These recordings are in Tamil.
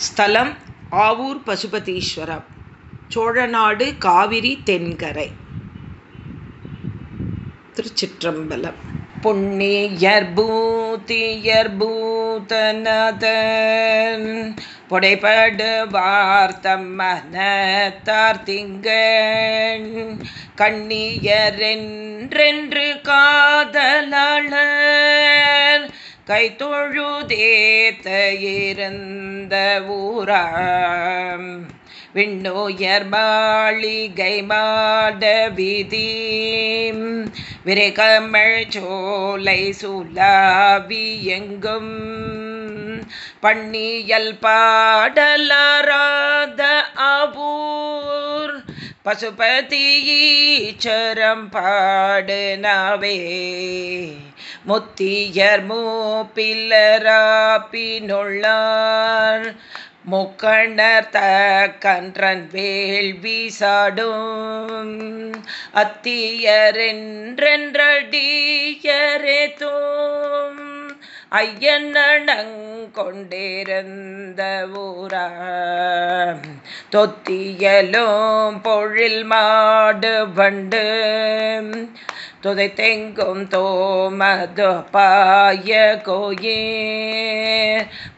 ஸ்தலம் ஆவூர் பசுபதீஸ்வரம். சோழநாடு காவிரி தென்கரை. திருச்சிற்றம்பலம். புண்ணியர் பூத்தியர் பூதனதன் புடைபடு வார்த்தம் மனத்தார் கண்ணியரென்றென்று காதலாளர். கை கைத்தொழுதேத்த இருந்த ஊராம். விண்ணோயர் மாளிகை மாட விதி விரைகமழ் சோலை சுலாவி எங்கும். பண்ணியல் பாடலராத அபூர். பசுபதீச்சரம் பாடு நாவே முத்தியர் மூப்பில்லராப்பினுள்ளார். முக்கணர் கன்றன் வேள்வி சாடும் அத்தியரென்றடியரே தோம். ஐயனங் கொண்டிருந்த ஊரா தொத்தியலும் பொழில் மாடு வண்டு. துதைத்தெங்கும் தோமது பாய கோயே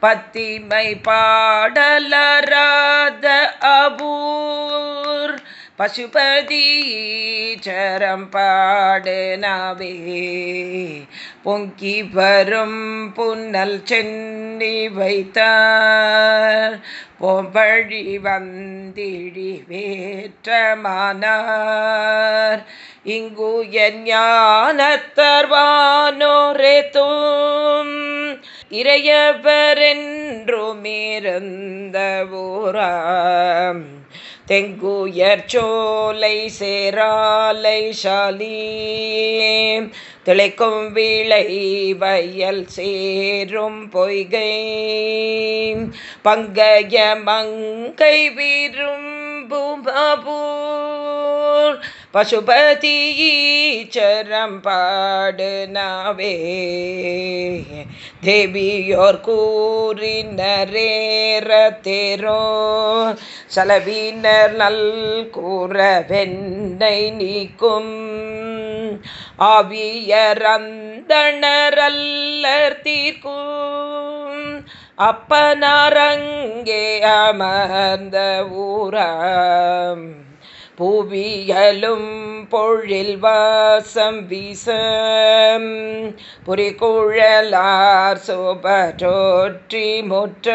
பத்திமை பாடலராத அபூர். பசுபதி சரம் பாடு நாவே. பொங்கி வரும் புன்னல் சென்னி வைத்தார். பொம்பழி வந்திழி வேற்றமானார். இங்கு என் ஞானத்தர்வானோரே தூம். இறையவரென்றுமிருந்த ஊராம். தெங்குயர் சோலை சேராலை சாலி திளைக்கும் விளை வயல் சேரும் பொய்கை. பங்கய மங்கை வீரும் பூம்பூர் பசுபதி ஈச்சரம் பாடு நாவே தேவியோர் கூறினரேற தேரோ செலவினர் நல் கூற வெண்ணை நீக்கும் ஆவியரந்தணரல்லர் தீர்க்கும். அப்பனரங்கே அமர்ந்த ஊரம். புவியலும் பொழில் வாசம் வீசம். புரிகுழலார் சோபற்றோற்றி முற்ற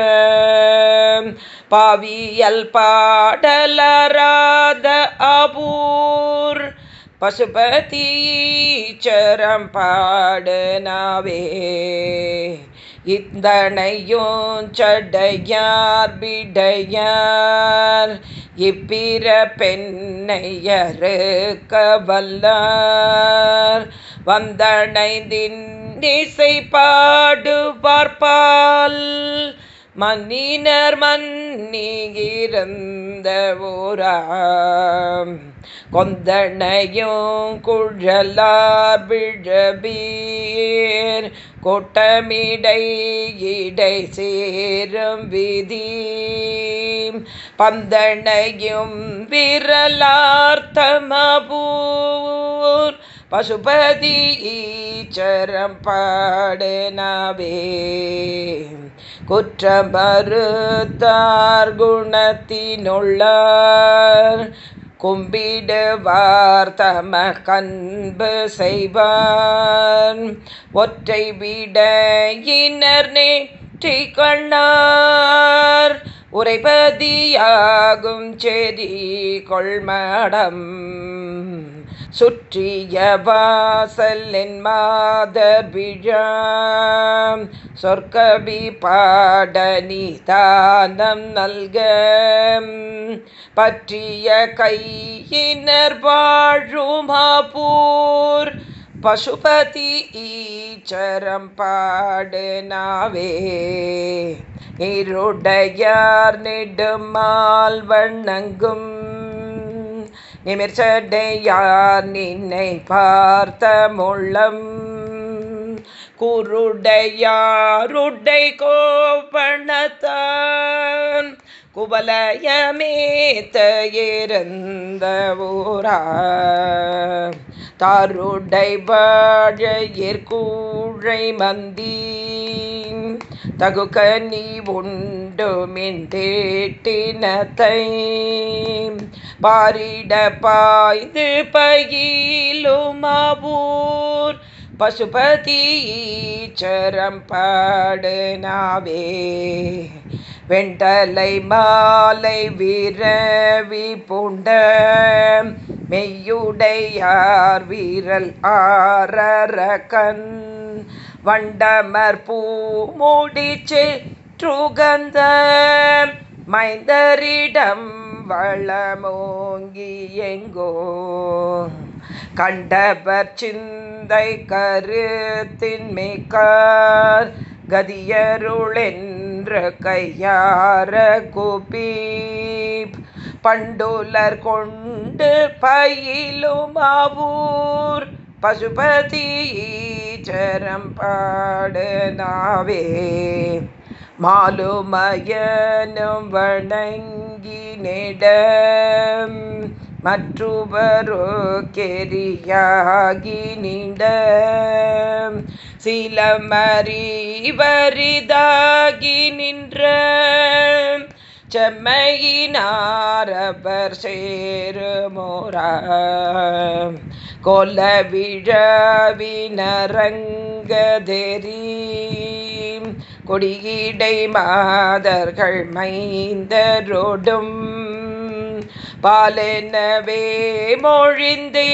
பாவியல் பாடலராத அபூர். பசுபதி சரம் பாடனாவே. நாவே இந்தனையும் சடையார் பிடையார் இப்பிற பெண்ணையரு கவல்லார் வந்தனைந்தின் இசை பாடு பார்ப்பால் மன்னினர் மன்னியிருந்த ஊராம் கொந்தனையும் குழலாபிழபீர் விழபீர் கொட்டமிடை இடை சேரும் விதி. பந்தனையும் விரலார்த்தமபூர் பசுபதி ஈச்சரம் பாடனவே. குற்றமறுத்தார் குணத்தினுள்ளார். கும்பிடுவார் தம கண்பு செய்வார் ஒற்றை விடையினர் நேற்றி கண்ணார் உரைபதியாகும் செதி கொள்மடம். சுற்றிய வாசலின் மாதபிழாம். சொர்க்கபி சொற்கபி பாடனி தானம் நல்க பற்றிய கையினர் வாழுமாபூர் பசுபதி ஈச்சரம் பாடு நாவே இருடையார் நெடுமால் வண்ணங்கும் நிமிர்ச்சடையார் நின்னை பார்த்த முள்ளம். குருடையாருடை கோபணத்தான் குவலயமேத்த இருந்த ஊரா தாருடை வாழையற்கூழை மந்தீ. தகுக நீ உண்டு மின் தேட்டினத்தை. பாரிட பாய்ந்து பயிலுமாவூர் பசுபதி சரம் பாடுனாவே. வெண்டலை மாலை வீரவி பூண்ட மெய்யுடையார் வீரல் ஆரரகன். வண்டமர் பூ மூடிச்சு ட்ருகந்த மைந்தரிடம் வளமோங்கி எங்கோ. கண்டவர் சிந்தை கருத்தின் மிக்கார் கதியருளென்று கையார கூப்பி பண்டுலர் கொண்டு பயிலுமாவூர் பசுபதி ஈச்சரம் பாடனாவே மாலுமயனும் வணங்கி நெடம். மற்றுவரோ கெரியாகி நீண்ட. சிலமறிவரிதாகி நின்ற செம்மையினாரவர் சேருமோரா. கொல்ல விழவினரங்கதெறி கொடியிடை மாதர்கள் மைந்தரோடும் பாலெனவே மொழிந்தே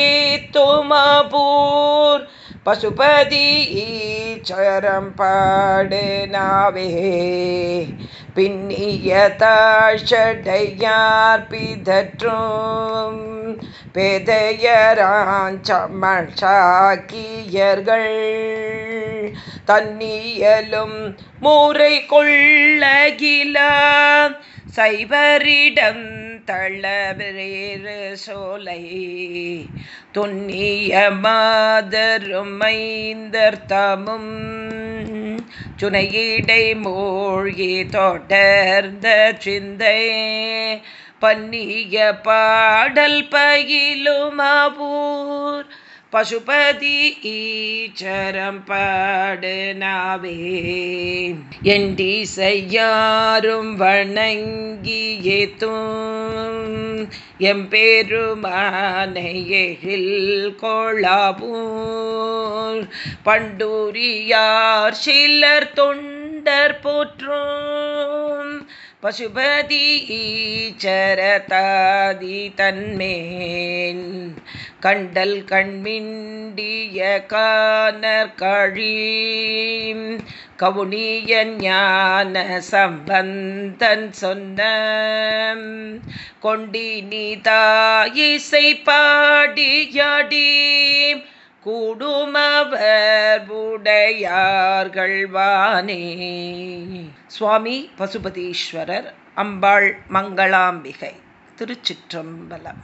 துமபூர் பசுபதி ஈச்சரம் பாடு நாவே பின்னிய தாழ்ச்சடையார் பிதற்றும் பேதையராஞ்சமள் தன்னியலும் மூரை கொள்ளகில சைவரிடம் தளவேறு சோலை. துன்னிய மாதரும் மைந்தர் தமும் மூழ்கி தொடர்ந்த சிந்தை. பன்னிய பாடல் பயிலுமாவூர் பசுபதி ஈச்சரம் பாடுனாவே. எண்டி செய்யாரும் வணங்கி ஏத்தும் எம்பெருமானை எழில் பண்டூரியார் சிலர் தொண்டர் போற்றும். பசுபதி ஈச்சரதாதி தன்மேன் கண்டல் கண்மிண்டிய கானர் கழி கவுனியன் ஞான சம்பந்தன் சொன்ன கொண்டினி தாயிசை பாடியாடி கூடுமவர் உடையார்கள் வானே. சுவாமி பசுபதீஸ்வரர் அம்பாள் மங்களாம்பிகை திருச்சிற்றம்பலம்.